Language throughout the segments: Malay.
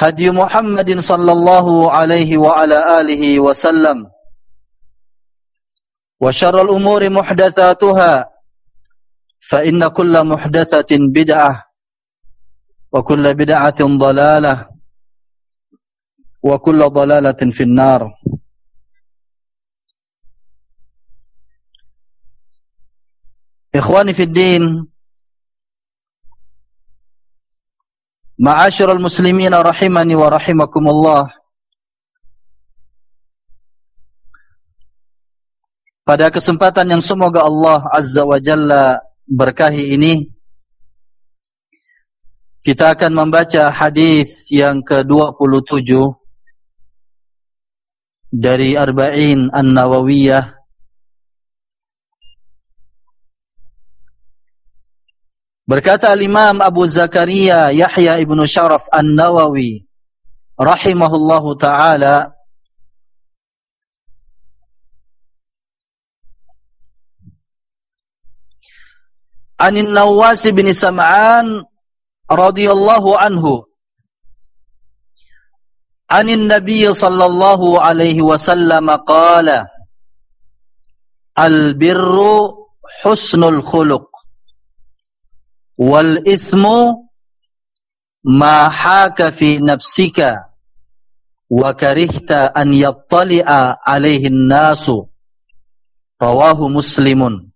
هدي محمد صلى الله عليه وعلى آله وسلم. وشر الأمور محدثاتها فإن كل محدثة بدعة وكل بدعة ضلالة وكل ضلالة في النار. إخواني في الدين Ma'asyiral muslimin rahimani wa rahimakumullah. Pada kesempatan yang semoga Allah Azza wa Jalla berkahi ini kita akan membaca hadis yang ke-27 dari Arba'in An-Nawawiyah. Berkata Imam Abu Zakaria Yahya Ibn Sharaf An-Nawawi rahimahullahu taala Anin Nawas bin Sam'an radhiyallahu anhu anin nabiy sallallahu alaihi wasallam qala al birru husnul khuluq والإثم ما حاك في نفسك وكرهت أن يطلع عليه الناس. رواه مسلم.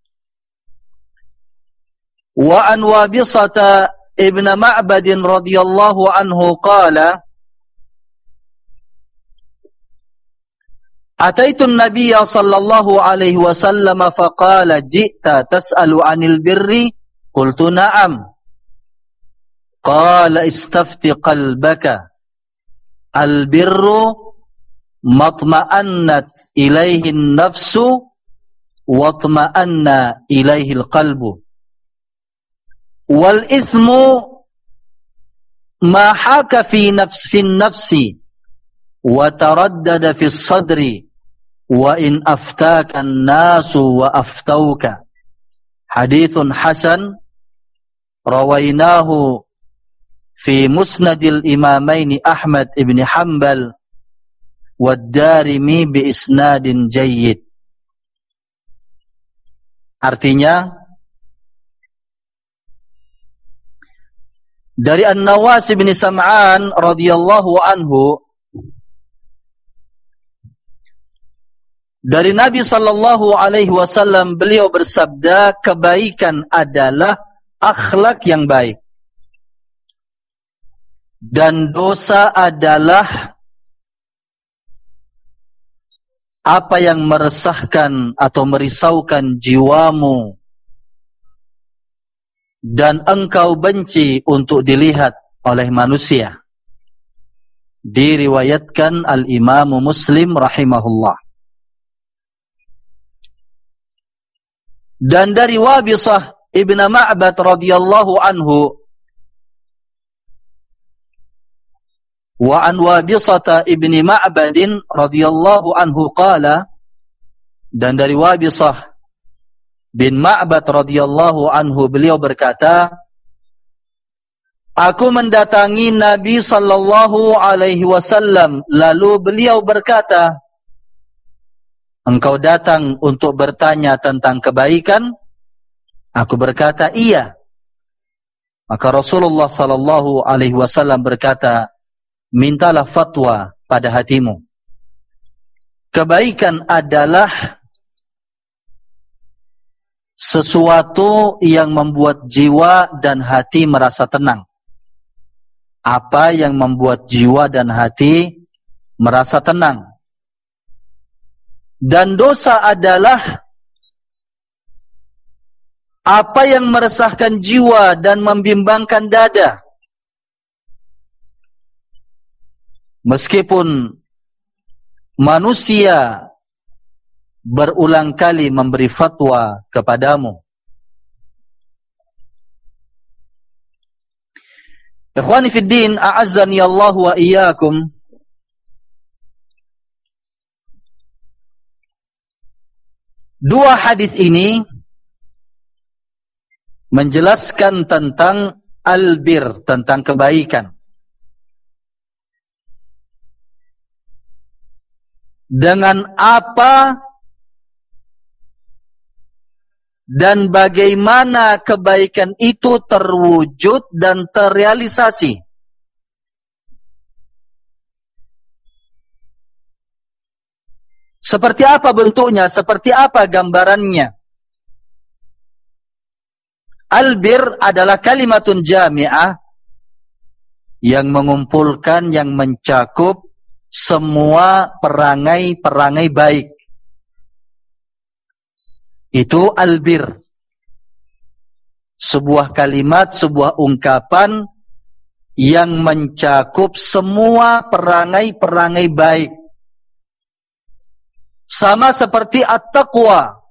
وعن وابصة ابن معبد رضي الله عنه قال أتيت النبي صلى الله عليه وسلم فقال جئت تسأل عن البر؟ قلت نعم. قال استفت قلبك. البر ما اطمأنت إليه النفس واطمأن إليه القلب. والإثم ما حاك في نفس في النفس وتردد في الصدر وإن أفتاك الناس وأفتوك. حديث حسن rawainahu fi musnadil imamaini Ahmad ibn Hanbal wa darimi bi isnadin jayyid. Artinya dari An-Nawas bin Sam'an radhiyallahu anhu dari Nabi sallallahu alaihi wasallam beliau bersabda kebaikan adalah akhlak yang baik dan dosa adalah apa yang meresahkan atau merisaukan jiwamu dan engkau benci untuk dilihat oleh manusia. Diriwayatkan Al-Imam Muslim rahimahullah. Dan dari Wabisah Ibn Ma'bad radhiyallahu anhu. Wa an Wabisah Ibn Ma'bad radhiyallahu anhu qala dan dari Wabisah bin Ma'bad radhiyallahu anhu beliau berkata Aku mendatangi Nabi sallallahu alaihi wasallam. Lalu beliau berkata Engkau datang untuk bertanya tentang kebaikan Aku berkata iya. Maka Rasulullah sallallahu alaihi wasallam berkata mintalah fatwa pada hatimu. Kebaikan adalah sesuatu yang membuat jiwa dan hati merasa tenang. Apa yang membuat jiwa dan hati merasa tenang. Dan dosa adalah apa yang meresahkan jiwa dan membimbangkan dada. Meskipun manusia berulang kali memberi fatwa kepadamu Ikhwani fi din, a'azzani Allah wa iyyakum. Dua hadis ini menjelaskan tentang albir, tentang kebaikan. Dengan apa dan bagaimana kebaikan itu terwujud dan terrealisasi. Seperti apa bentuknya, seperti apa gambarannya. Albir adalah kalimatun jami'ah yang mengumpulkan, yang mencakup semua perangai-perangai baik. Itu albir. Sebuah kalimat, sebuah ungkapan yang mencakup semua perangai-perangai baik. Sama seperti at-taqwa.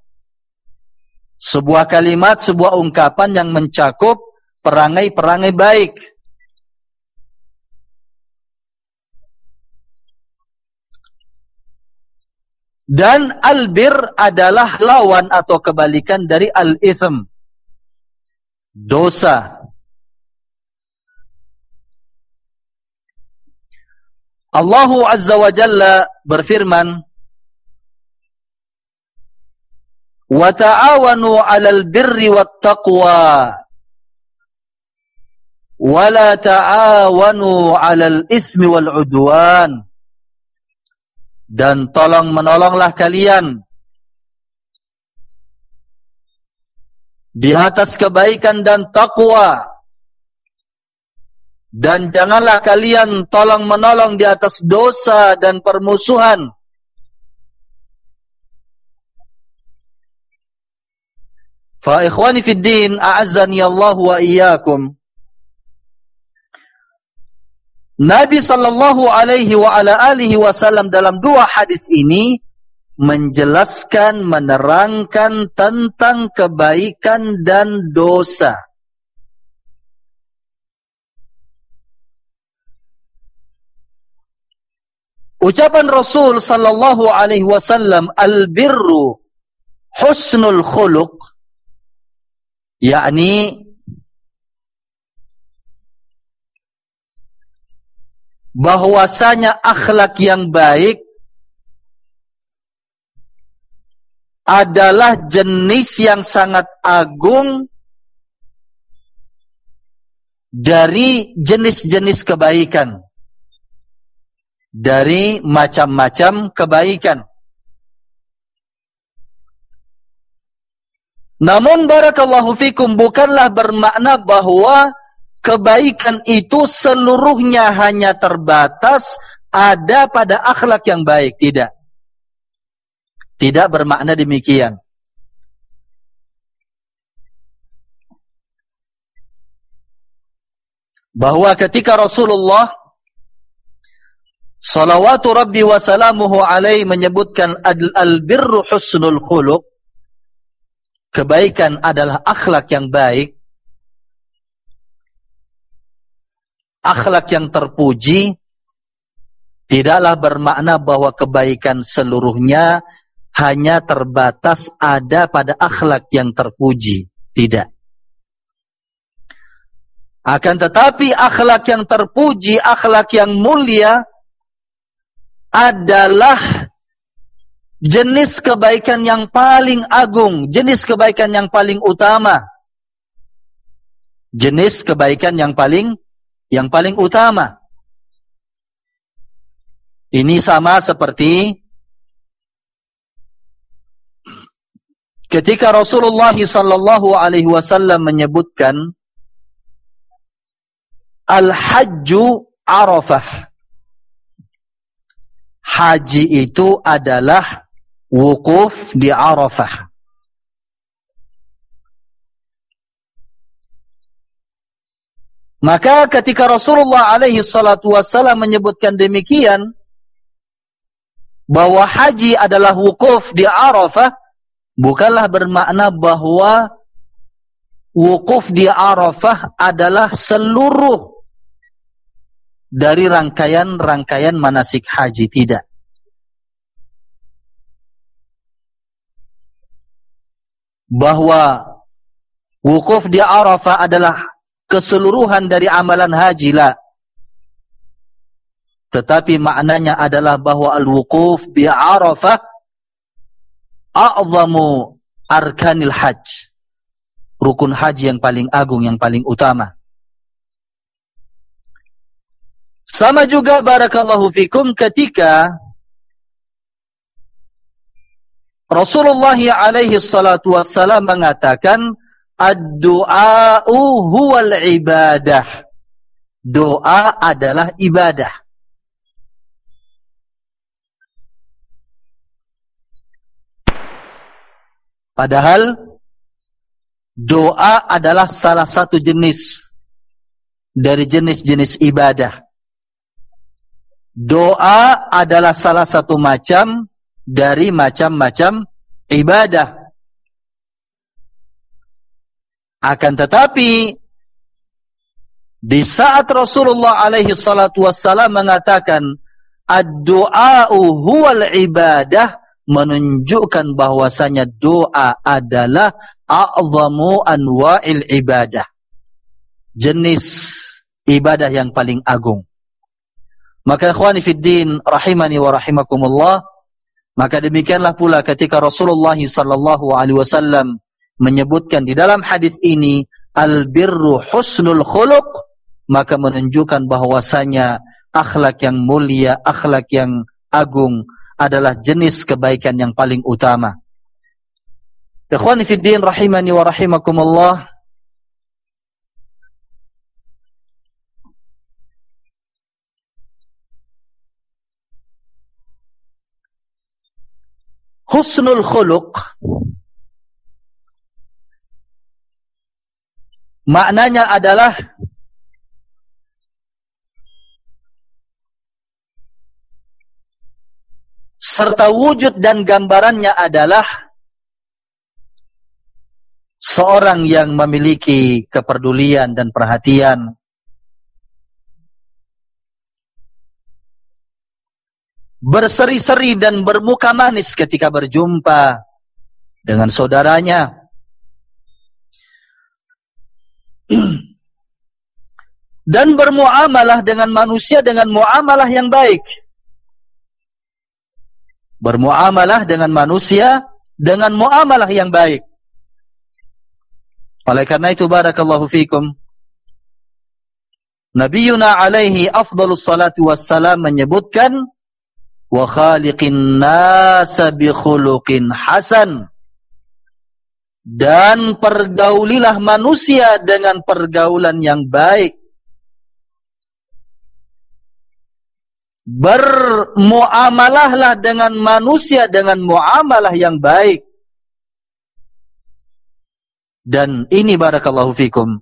Sebuah kalimat, sebuah ungkapan yang mencakup perangai-perangai baik. Dan albir adalah lawan atau kebalikan dari al-ithm. Dosa. Allah Azza wa Jalla berfirman, "Wa ta'awanu 'alal birri wat taqwa." Wa la ta'awanu 'alal itsmi wal 'udwan dan tolong menolonglah kalian. Di atas kebaikan dan takwa dan janganlah kalian tolong menolong di atas dosa dan permusuhan fa ikhwani fid din a'azzani Allah wa iyyakum Nabi sallallahu alaihi wa ala alihi wasallam dalam dua hadis ini menjelaskan menerangkan tentang kebaikan dan dosa. Ucapan Rasul sallallahu alaihi wasallam al-birru husnul khuluq yakni bahwasanya akhlak yang baik adalah jenis yang sangat agung dari jenis-jenis kebaikan dari macam-macam kebaikan namun barakallahu fikum bukanlah bermakna bahwa kebaikan itu seluruhnya hanya terbatas ada pada akhlak yang baik. Tidak. Tidak bermakna demikian. Bahawa ketika Rasulullah salawatu rabbi wa salamuhu alaih menyebutkan al-birru husnul khuluq kebaikan adalah akhlak yang baik. Akhlak yang terpuji tidaklah bermakna bahwa kebaikan seluruhnya hanya terbatas ada pada akhlak yang terpuji. Tidak. Akan tetapi akhlak yang terpuji, akhlak yang mulia adalah jenis kebaikan yang paling agung, jenis kebaikan yang paling utama. Jenis kebaikan yang paling yang paling utama. Ini sama seperti ketika Rasulullah sallallahu alaihi wasallam menyebutkan Al-Hajju Arafah. Haji itu adalah wukuf di Arafah. Maka ketika Rasulullah alaihi salatu wassalam menyebutkan demikian, bahwa haji adalah wukuf di Arafah, bukanlah bermakna bahwa wukuf di Arafah adalah seluruh dari rangkaian-rangkaian manasik haji tidak. Bahwa wukuf di Arafah adalah keseluruhan dari amalan haji lah. Tetapi maknanya adalah bahwa al-wukuf di Arafah a'zamu arkanil hajj. Rukun haji yang paling agung, yang paling utama. Sama juga barakallahu fikum ketika Rasulullah alaihi salatu wassalam mengatakan ad-du'a'u huwal ibadah. Doa adalah ibadah. Padahal doa adalah salah satu jenis dari jenis-jenis ibadah. Doa adalah salah satu macam dari macam-macam ibadah. Akan tetapi di saat Rasulullah alaihi salatu wassalam mengatakan ad-du'a'u huwal ibadah menunjukkan bahwasanya doa adalah a'zamu anwa'il ibadah. Jenis ibadah yang paling agung. Maka ikhwani fid din rahimani wa rahimakumullah maka demikianlah pula ketika Rasulullah sallallahu alaihi wasallam menyebutkan di dalam hadis ini al birru husnul khuluq maka menunjukkan bahwasanya akhlak yang mulia akhlak yang agung adalah jenis kebaikan yang paling utama. Ikhwani fid din rahimani wa rahimakumullah husnul khuluq. Maknanya adalah serta wujud dan gambarannya adalah seorang yang memiliki kepedulian dan perhatian berseri-seri dan bermuka manis ketika berjumpa dengan saudaranya. Dan bermuamalah dengan manusia dengan muamalah yang baik. Bermuamalah dengan manusia dengan muamalah yang baik. Oleh karena itu barakallahu fikum. Nabiuna alaihi afdalus salatu wassalam menyebutkan wa khaliqin nasa bi khuluqin hasan. Dan pergaulilah manusia dengan pergaulan yang baik. Bermuamalahlah dengan manusia dengan muamalah yang baik. Dan ini barakallahu fikum.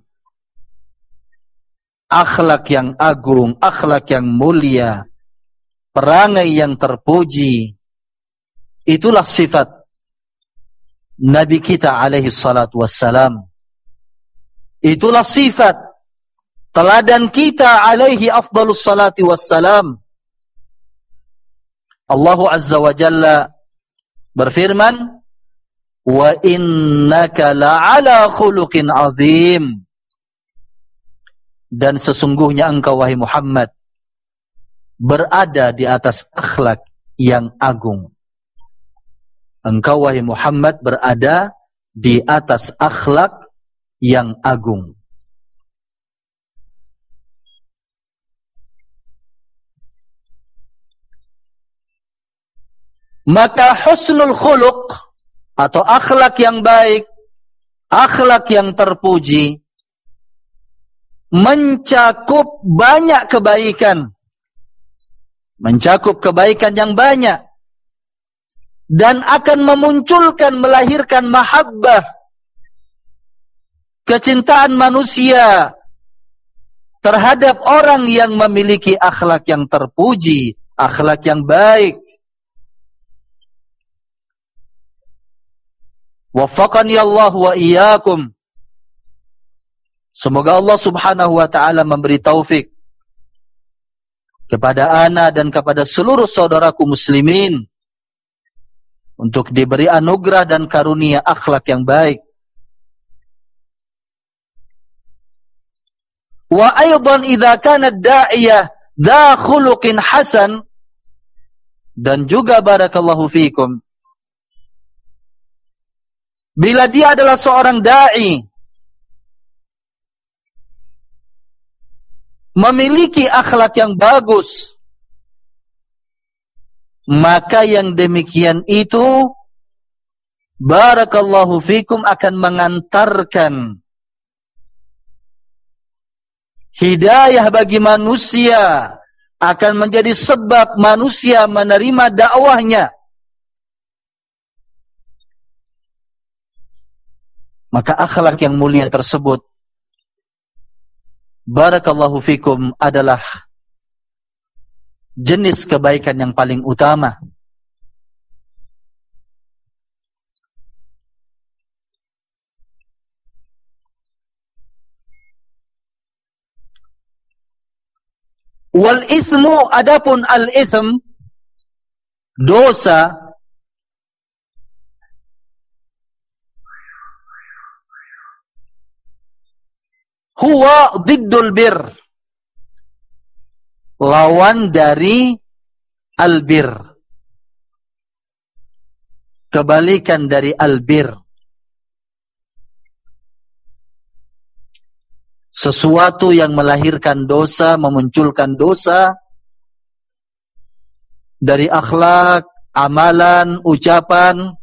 Akhlak yang agung, akhlak yang mulia, perangai yang terpuji. Itulah sifat Nabi kita alaihi salatu wassalam. Itulah sifat teladan kita alaihi afdalus salati wassalam. Allah Azza wa Jalla berfirman, "Wa innaka la'ala khuluqin 'azim." dan sesungguhnya engkau wahai Muhammad berada di atas akhlak yang agung. Engkau wahai Muhammad berada di atas akhlak yang agung. Maka husnul khuluq atau akhlak yang baik, akhlak yang terpuji, mencakup banyak kebaikan. Mencakup kebaikan yang banyak. Dan akan memunculkan, melahirkan mahabbah. Kecintaan manusia. Terhadap orang yang memiliki akhlak yang terpuji. Akhlak yang baik. Wafakani Allah wa iyyakum Semoga Allah subhanahu wa ta'ala memberi taufik kepada ana dan kepada seluruh saudaraku muslimin untuk diberi anugerah dan karunia akhlak yang baik. Wa aydan idza kana ad-da'iyah dha khuluqin hasan dan juga barakallahu fikum bila dia adalah seorang dai memiliki akhlak yang bagus. Maka yang demikian itu barakallahu fikum akan mengantarkan hidayah bagi manusia akan menjadi sebab manusia menerima dakwahnya. Maka akhlak yang mulia tersebut barakallahu fikum adalah jenis kebaikan yang paling utama. Wal ismu adapun al ism dosa huwa diddul bir. Lawan dari albir. Kebalikan dari albir. Sesuatu yang melahirkan dosa memunculkan dosa. Dari akhlak amalan ucapan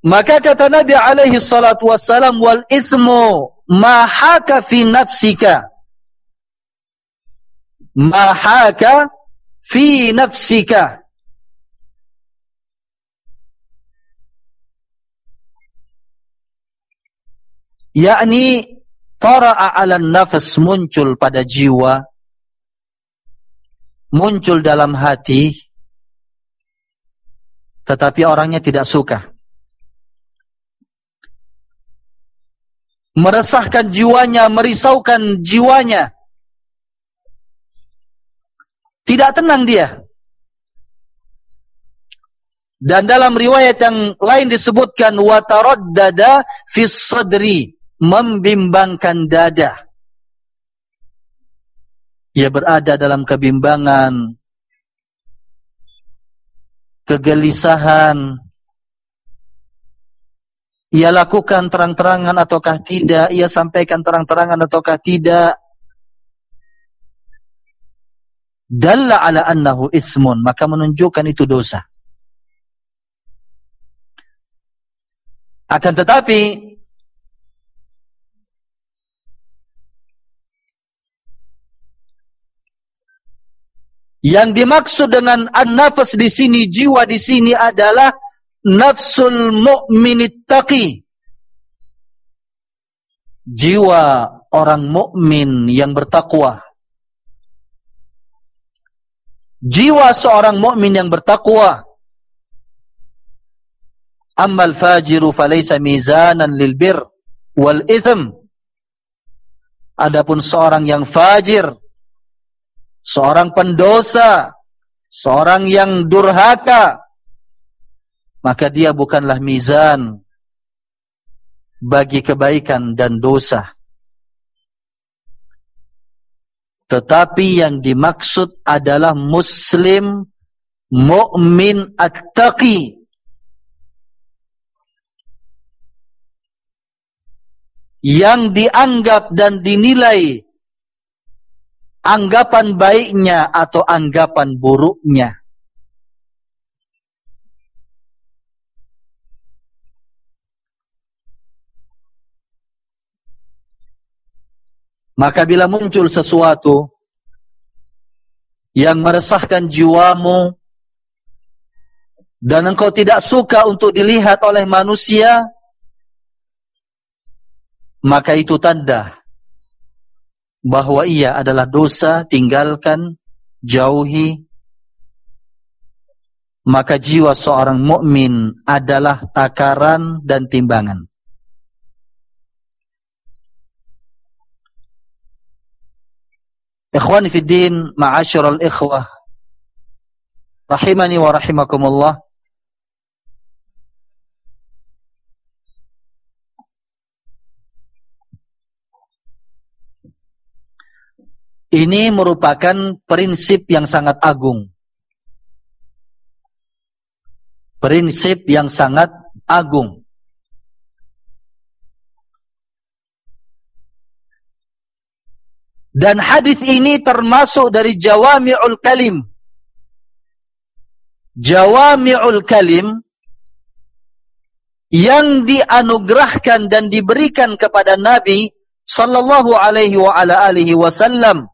Maka kata Nabi alaihi salatu wassalam wal ismu ma haka fi nafsika. Ma haka fi nafsika. yakni tara'a 'ala nafs muncul pada jiwa muncul dalam hati tetapi orangnya tidak suka meresahkan jiwanya, merisaukan jiwanya. Tidak tenang dia. Dan dalam riwayat yang lain disebutkan wataraddada fi sadri, membimbangkan dada. Ia berada dalam kebimbangan, kegelisahan, ia lakukan terang-terangan ataukah tidak? Ia sampaikan terang-terangan ataukah tidak? Dalla ala annahu ismun. Maka menunjukkan itu dosa. Akan tetapi, yang dimaksud dengan an-nafas di sini, jiwa di sini adalah nafsul mu'minit taqi. Jiwa orang mukmin yang bertakwa. Jiwa seorang mukmin yang bertakwa. Ammal fajiru falaysa mizanan lil bir wal ithm. Adapun seorang yang fajir seorang pendosa, seorang yang durhaka, maka dia bukanlah mizan bagi kebaikan dan dosa. Tetapi yang dimaksud adalah muslim mu'min at-taqi. Yang dianggap dan dinilai anggapan baiknya atau anggapan buruknya. Maka bila muncul sesuatu yang meresahkan jiwamu dan engkau tidak suka untuk dilihat oleh manusia, maka itu tanda bahwa ia adalah dosa, tinggalkan, jauhi. Maka jiwa seorang mukmin adalah takaran dan timbangan. Ikhwani fi din, ma'asyiral ikhwah. Rahimani wa rahimakumullah. Ini merupakan prinsip yang sangat agung. Prinsip yang sangat agung. Dan hadis ini termasuk dari jawami'ul kalim. Jawami'ul kalim yang dianugerahkan dan diberikan kepada Nabi sallallahu alaihi wa ala alihi wasallam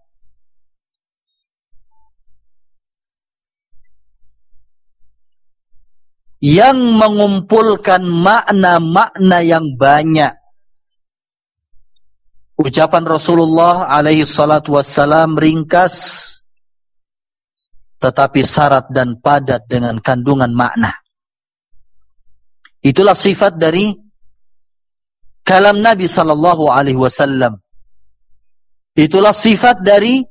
yang mengumpulkan makna-makna yang banyak. Ucapan Rasulullah alaihi salatu wassalam ringkas tetapi syarat dan padat dengan kandungan makna. Itulah sifat dari kalam Nabi sallallahu alaihi wasallam. Itulah sifat dari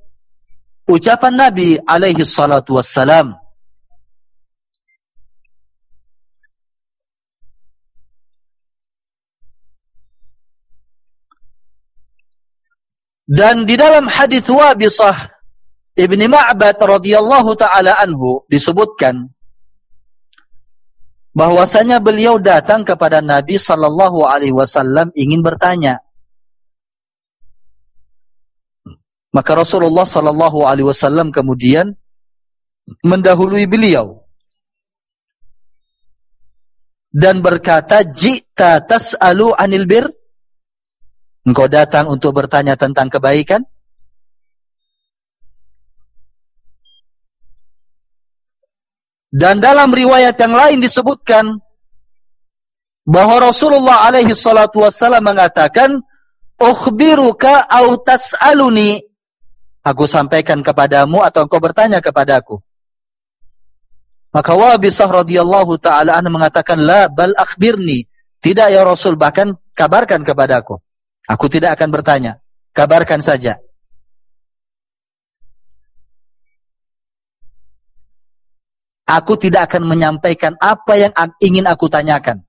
ucapan Nabi alaihi salatu wassalam. Dan di dalam hadis Wabisah Ibn Ma'bad radhiyallahu taala anhu disebutkan bahwasanya beliau datang kepada Nabi sallallahu alaihi wasallam ingin bertanya. Maka Rasulullah sallallahu alaihi wasallam kemudian mendahului beliau dan berkata, "Ji'ta tas'alu 'anil bir?" Engkau datang untuk bertanya tentang kebaikan? Dan dalam riwayat yang lain disebutkan bahawa Rasulullah alaihi salatu wassalam mengatakan, "Ukhbiruka au tas'aluni?" Aku sampaikan kepadamu atau engkau bertanya kepadaku. Maka Wabisah radhiyallahu taala mengatakan, "La bal akhbirni." Tidak ya Rasul, bahkan kabarkan kepadaku. Aku tidak akan bertanya. Kabarkan saja. Aku tidak akan menyampaikan apa yang ingin aku tanyakan.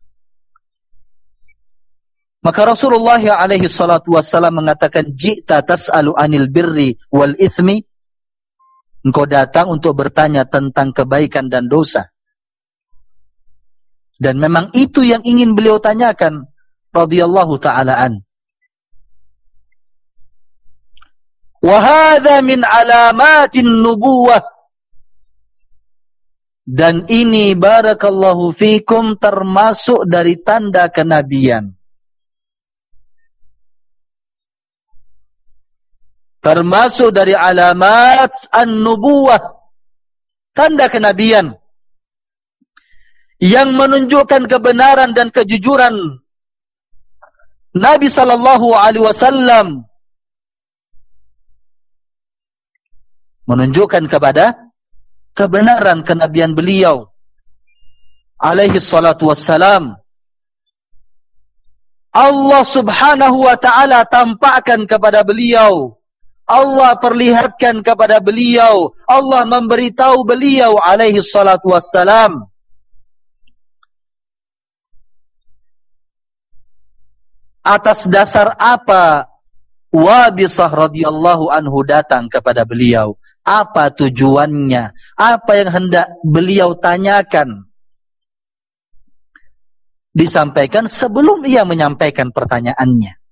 Maka Rasulullah alaihi salatu wassalam mengatakan, Ji'ta tas'alu anil birri wal ithmi. Engkau datang untuk bertanya tentang kebaikan dan dosa. Dan memang itu yang ingin beliau tanyakan. radhiyallahu ta'alaan. Wahada min alamatin nubuwah. Dan ini barakallahu fikum termasuk dari tanda kenabian. Termasuk dari alamat an-nubuwah. tanda kenabian yang menunjukkan kebenaran dan kejujuran Nabi sallallahu alaihi wasallam menunjukkan kepada kebenaran kenabian beliau. Alaihi salatu wassalam. Allah subhanahu wa ta'ala tampakkan kepada beliau. Allah perlihatkan kepada beliau. Allah memberitahu beliau alaihi salatu wassalam. Atas dasar apa Wabisah radhiyallahu anhu datang kepada beliau apa tujuannya apa yang hendak beliau tanyakan disampaikan sebelum ia menyampaikan pertanyaannya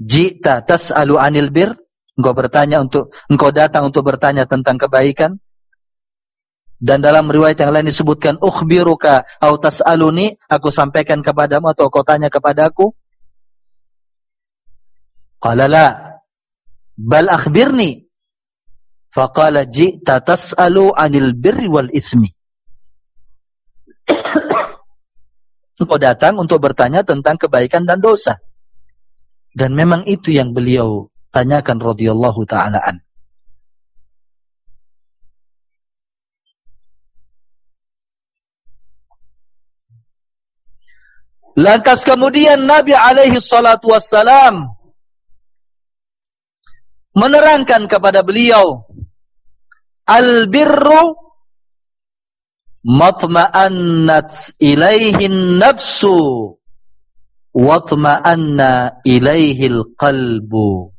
jita tas'alu anil bir engkau bertanya untuk engkau datang untuk bertanya tentang kebaikan dan dalam riwayat yang lain disebutkan ukhbiruka au tas'aluni aku sampaikan kepadamu atau kau tanya kepadaku Qala la. Bal akhbirni. Faqala ji'ta tas'alu 'anil birri wal ismi. Engkau datang untuk bertanya tentang kebaikan dan dosa. Dan memang itu yang beliau tanyakan radhiyallahu taalaan. Lantas kemudian Nabi alaihi salatu wassalam menerangkan kepada beliau al-birru matma'annat ilaihi nafsu watma'anna ilaihi al-qalbu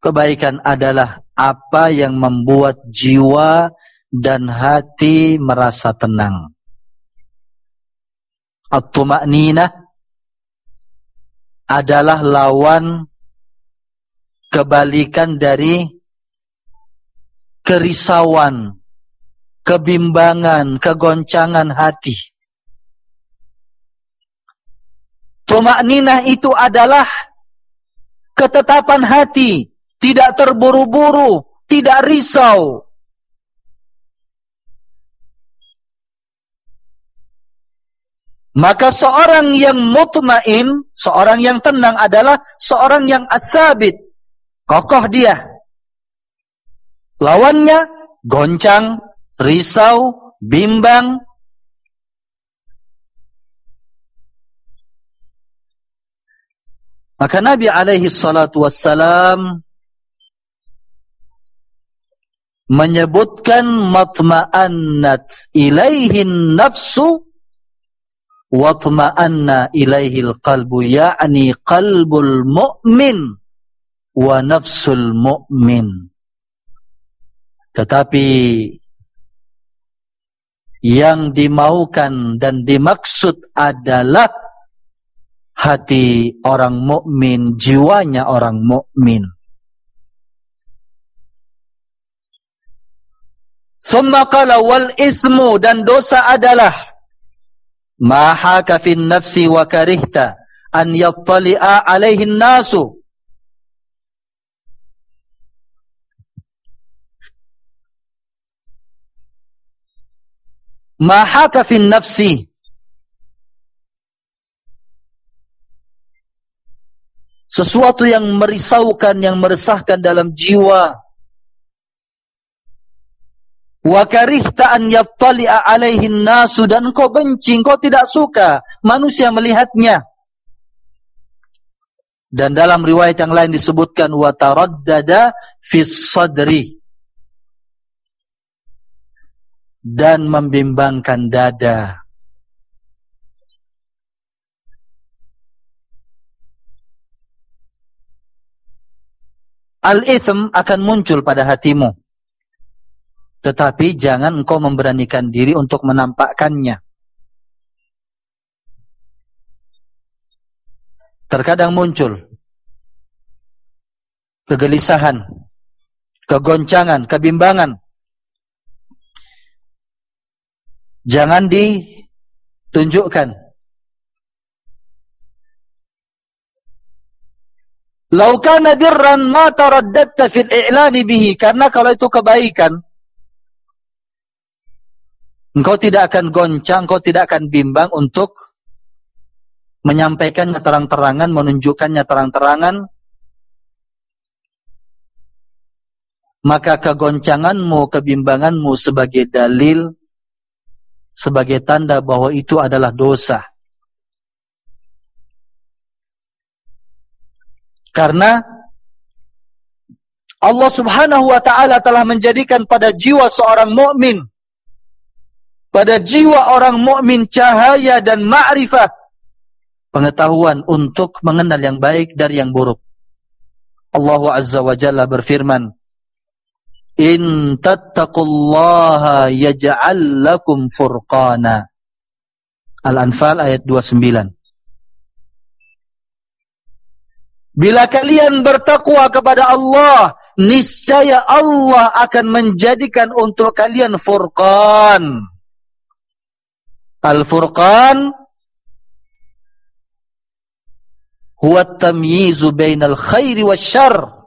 kebaikan adalah apa yang membuat jiwa dan hati merasa tenang. At-tuma'ninah adalah lawan kebalikan dari kerisauan, kebimbangan, kegoncangan hati. Tumakninah itu adalah ketetapan hati, tidak terburu-buru, tidak risau. Maka seorang yang mutmain, seorang yang tenang adalah seorang yang asabit, kokoh dia. Lawannya goncang, risau, bimbang. Maka Nabi alaihi salatu wassalam menyebutkan matma'annat ilaihin nafsu watma'anna ilaihil qalbu ya'ni qalbul mu'min wa nafsul mu'min. Tetapi yang dimaukan dan dimaksud adalah hati orang mukmin, jiwanya orang mukmin. Summa qala wal ismu dan dosa adalah ma haka nafsi wa karihta an yattali'a alaihi mahaka fin nafsi? Sesuatu yang merisaukan yang meresahkan dalam jiwa. Wa karihta an yattali'a alaihi nasu dan kau benci kau tidak suka manusia melihatnya. Dan dalam riwayat yang lain disebutkan wa taraddada fis sadri dan membimbangkan dada. Al-ithm akan muncul pada hatimu. Tetapi jangan engkau memberanikan diri untuk menampakkannya. Terkadang muncul kegelisahan, kegoncangan, kebimbangan. Jangan ditunjukkan. Lau kana birran ma taraddadta fil i'lan bihi karena kalau itu kebaikan Engkau tidak akan goncang, engkau tidak akan bimbang untuk menyampaikannya terang-terangan, menunjukkannya terang-terangan. Maka kegoncanganmu, kebimbanganmu sebagai dalil, sebagai tanda bahwa itu adalah dosa. Karena Allah subhanahu wa ta'ala telah menjadikan pada jiwa seorang mukmin pada jiwa orang mukmin cahaya dan ma'rifah pengetahuan untuk mengenal yang baik dari yang buruk. Allah Azza wa Jalla berfirman, "In tattaqullaha yaj'al lakum furqana." Al-Anfal ayat 29. Bila kalian bertakwa kepada Allah, niscaya Allah akan menjadikan untuk kalian furqan. Al-Furqan huwa tamyizu bainal khairi wasyarr.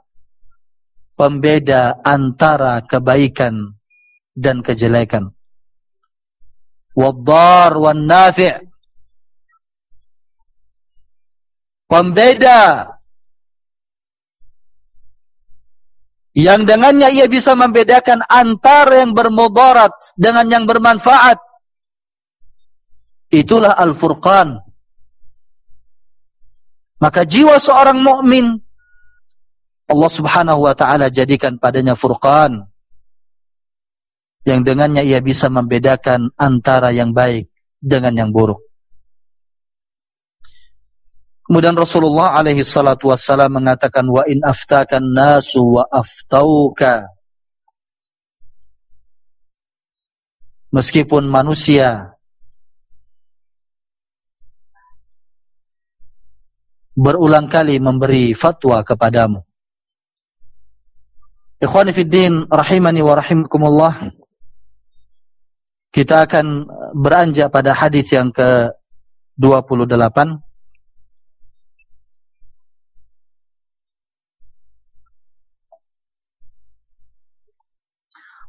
Pembeda antara kebaikan dan kejelekan. Wadh-dhar wan-nafi'. Pembeda yang dengannya ia bisa membedakan antara yang bermudarat dengan yang bermanfaat Itulah Al-Furqan. Maka jiwa seorang mukmin Allah Subhanahu wa taala jadikan padanya furqan yang dengannya ia bisa membedakan antara yang baik dengan yang buruk. Kemudian Rasulullah alaihi salatu wassalam mengatakan wa in aftakan nasu wa aftauka Meskipun manusia berulang kali memberi fatwa kepadamu. Ikhwani Fiddin, Rahimani wa Rahimkumullah. Kita akan beranjak pada hadis yang ke-28.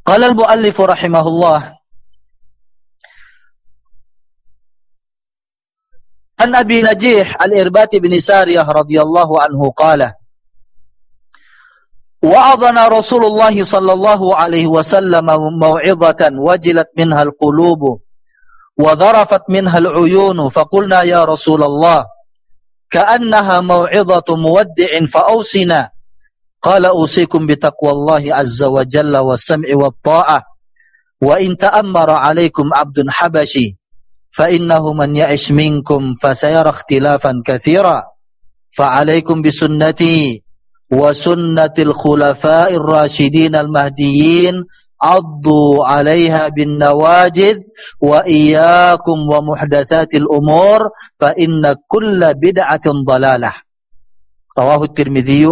Qala al-muallif rahimahullah. an Abi Najih Al-Irbati bin Sariyah radhiyallahu anhu qala. وعظنا رسول الله صلى الله عليه وسلم موعظة وجلت منها القلوب وذرفت منها العيون فقلنا يا رسول الله كأنها موعظة مودع فأوسنا قال أوصيكم بتقوى الله عز وجل والسمع والطاعة وإن تأمر عليكم عبد حبشي فإنه من يعش منكم فسيرى اختلافا كثيرا. فعليكم بسنتي. wa sunnatil khulafa'ir rasyidin al-mahdiyyin addu 'alayha bin nawajid wa iyyakum wa muhdatsatil umur fa inna kulla bid'atin dalalah. Rawahu at-tirmidzi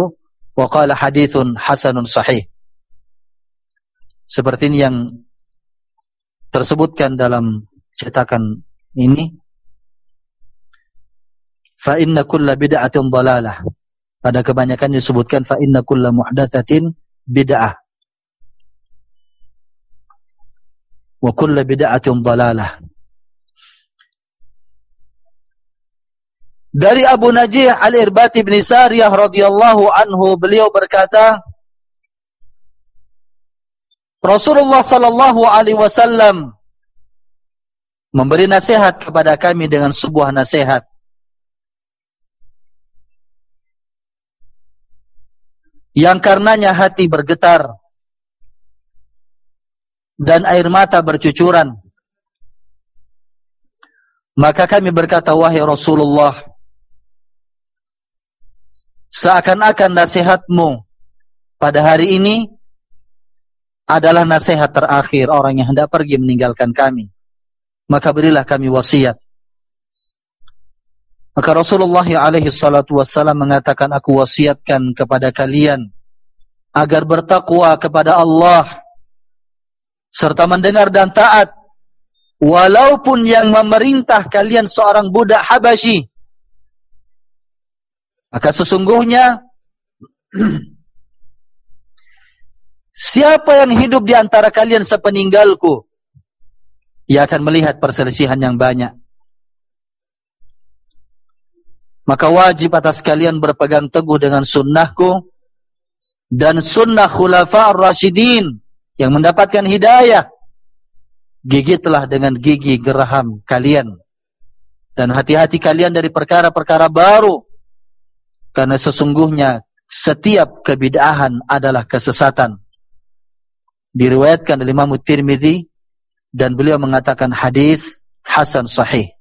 wa qala haditsun hasanun sahih. Seperti ini yang tersebutkan dalam cetakan ini. Fa inna kulla bid'atin dalalah pada kebanyakan disebutkan fa inna kulla muhdatsatin bid'ah wa kulla bid'atin dalalah Dari Abu Najih Al-Irbati bin Sariyah radhiyallahu anhu beliau berkata Rasulullah sallallahu alaihi wasallam memberi nasihat kepada kami dengan sebuah nasihat. Yang karenanya hati bergetar dan air mata bercucuran. Maka kami berkata, wahai Rasulullah, seakan-akan nasihatmu pada hari ini adalah nasihat terakhir orang yang hendak pergi meninggalkan kami maka berilah kami wasiat. Maka Rasulullah alaihi salatu wassalam mengatakan aku wasiatkan kepada kalian agar bertakwa kepada Allah serta mendengar dan taat walaupun yang memerintah kalian seorang budak Habashi. Maka sesungguhnya siapa yang hidup di antara kalian sepeninggalku ia akan melihat perselisihan yang banyak. Maka wajib atas kalian berpegang teguh dengan sunnahku dan sunnah khulafa ar-rasyidin yang mendapatkan hidayah. Gigitlah dengan gigi geraham kalian. Dan hati-hati kalian dari perkara-perkara baru. Karena sesungguhnya setiap kebidahan adalah kesesatan. Diriwayatkan oleh Imam Tirmidzi dan beliau mengatakan hadis hasan sahih.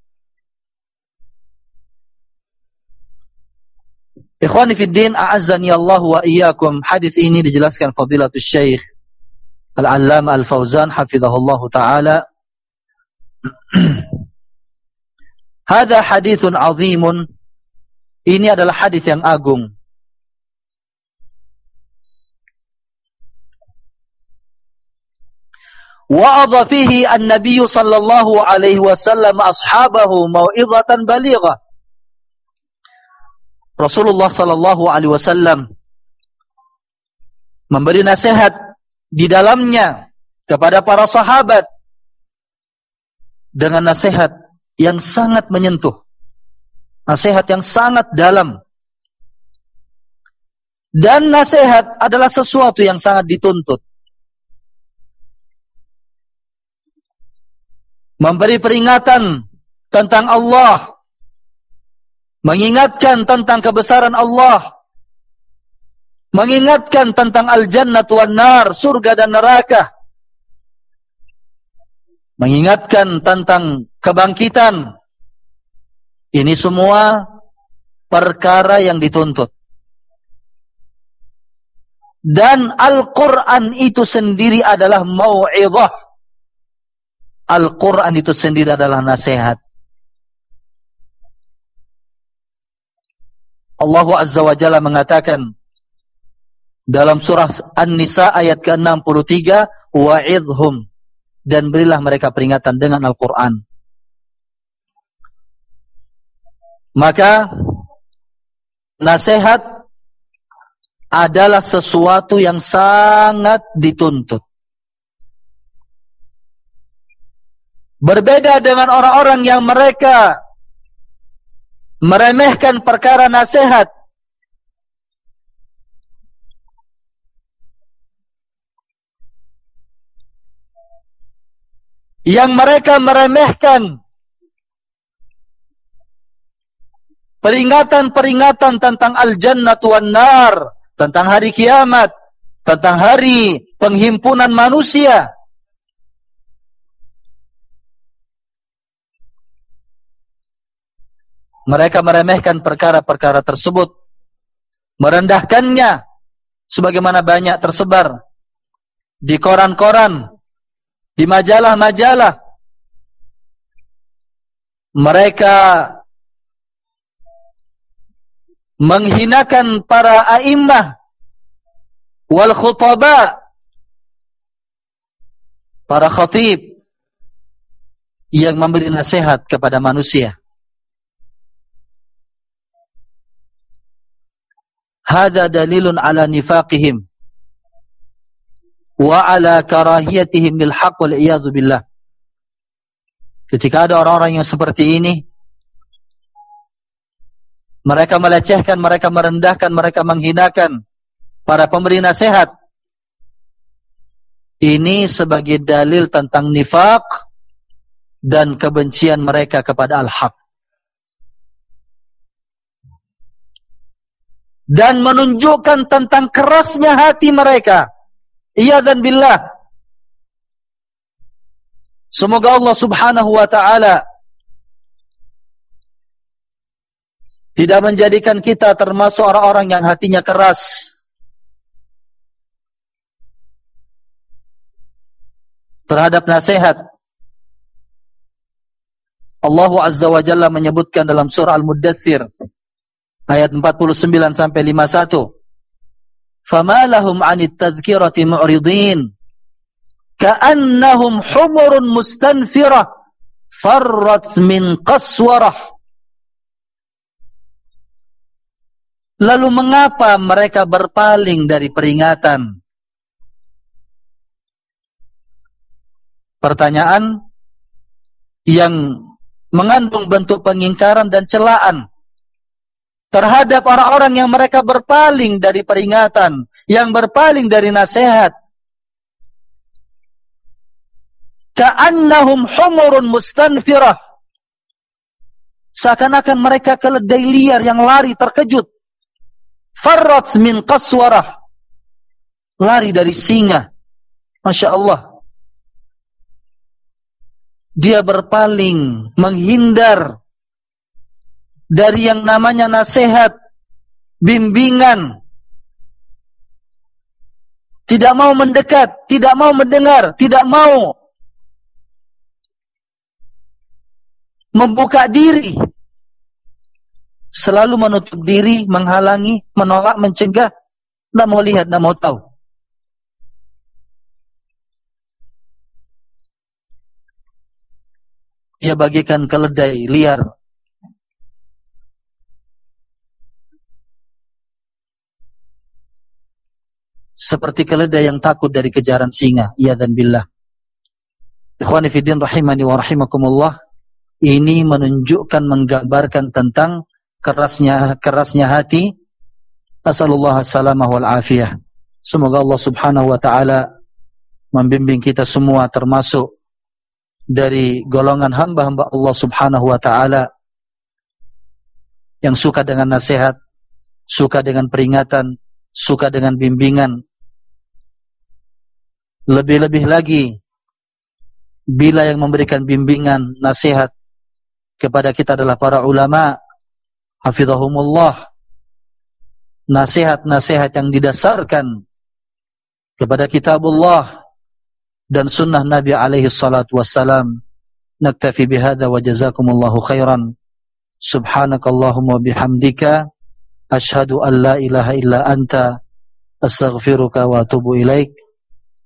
Ikhwani fi din, a'azzani Allah wa iyyakum. Hadis ini dijelaskan Fadilatul Syekh Al-Allam Al-Fauzan hafizahullah taala. Hadza haditsun 'azimun. Ini adalah hadis yang agung. Wa'adha fihi an-nabiy sallallahu alaihi wasallam ashabahu mau'izatan balighah. Rasulullah sallallahu alaihi wasallam memberi nasihat di dalamnya kepada para sahabat dengan nasihat yang sangat menyentuh. Nasihat yang sangat dalam. Dan nasihat adalah sesuatu yang sangat dituntut. Memberi peringatan tentang Allah mengingatkan tentang kebesaran Allah, mengingatkan tentang al-jannah wa nar, surga dan neraka, mengingatkan tentang kebangkitan. Ini semua perkara yang dituntut. Dan Al-Quran itu sendiri adalah mau'idhah. Al-Quran itu sendiri adalah nasihat. Allah Azza wa Jalla mengatakan dalam surah An-Nisa ayat ke-63 wa'idhum dan berilah mereka peringatan dengan Al-Qur'an. Maka nasihat adalah sesuatu yang sangat dituntut. Berbeda dengan orang-orang yang mereka meremehkan perkara nasihat. Yang mereka meremehkan peringatan-peringatan tentang al-jannah wan nar tentang hari kiamat tentang hari penghimpunan manusia mereka meremehkan perkara-perkara tersebut. Merendahkannya sebagaimana banyak tersebar di koran-koran di majalah-majalah. Mereka menghinakan para a'immah wal khutaba para khatib yang memberi nasihat kepada manusia Hada dalilun ala nifaqihim wa ala karahiyatihim lil haqq wal iyad billah. Ketika ada orang-orang yang seperti ini mereka melecehkan, mereka merendahkan, mereka menghinakan para pemberi nasihat. Ini sebagai dalil tentang nifaq dan kebencian mereka kepada al-haq. Dan menunjukkan tentang kerasnya hati mereka. Iya dan billah. Semoga Allah subhanahu wa ta'ala tidak menjadikan kita termasuk orang-orang yang hatinya keras. Terhadap nasihat. Allah Azza wa Jalla menyebutkan dalam surah Al-Muddathir ayat 49 sampai 51 fama lahum 'anit tadhkirati mu'ridin. Ka'annahum humurun mustanfirah farrat min qaswarah. Lalu mengapa mereka berpaling dari peringatan? Pertanyaan yang mengandung bentuk pengingkaran dan celaan terhadap orang-orang yang mereka berpaling dari peringatan, yang berpaling dari nasihat. Ka'annahum humurun mustanfirah. Seakan-akan mereka keledai liar yang lari terkejut. Farrat min qaswarah. Lari dari singa. Masya Allah dia berpaling, menghindar dari yang namanya nasihat, bimbingan. Tidak mau mendekat, tidak mau mendengar, tidak mau membuka diri. Selalu menutup diri, menghalangi, menolak, mencegah. Tidak mau lihat, tidak mau tahu. ia bagikan keledai liar. Seperti keledai yang takut dari kejaran singa. Ia dan billah. Ikhwanifidin rahimani wa rahimakumullah. Ini menunjukkan, menggambarkan tentang kerasnya kerasnya hati. Asalullah salamah wal afiyah. Semoga Allah subhanahu wa ta'ala membimbing kita semua termasuk dari golongan hamba-hamba Allah subhanahu wa ta'ala yang suka dengan nasihat, suka dengan peringatan, suka dengan bimbingan. Lebih-lebih lagi, bila yang memberikan bimbingan, nasihat kepada kita adalah para ulama, hafizahumullah, nasihat-nasihat yang didasarkan kepada kitabullah, dan sunnah Nabi alaihi salatu wassalam. Naktafi bihada wa jazakumullahu khairan. Subhanakallahumma bihamdika. Ashadu an la ilaha illa anta. Astaghfiruka wa atubu ilaik.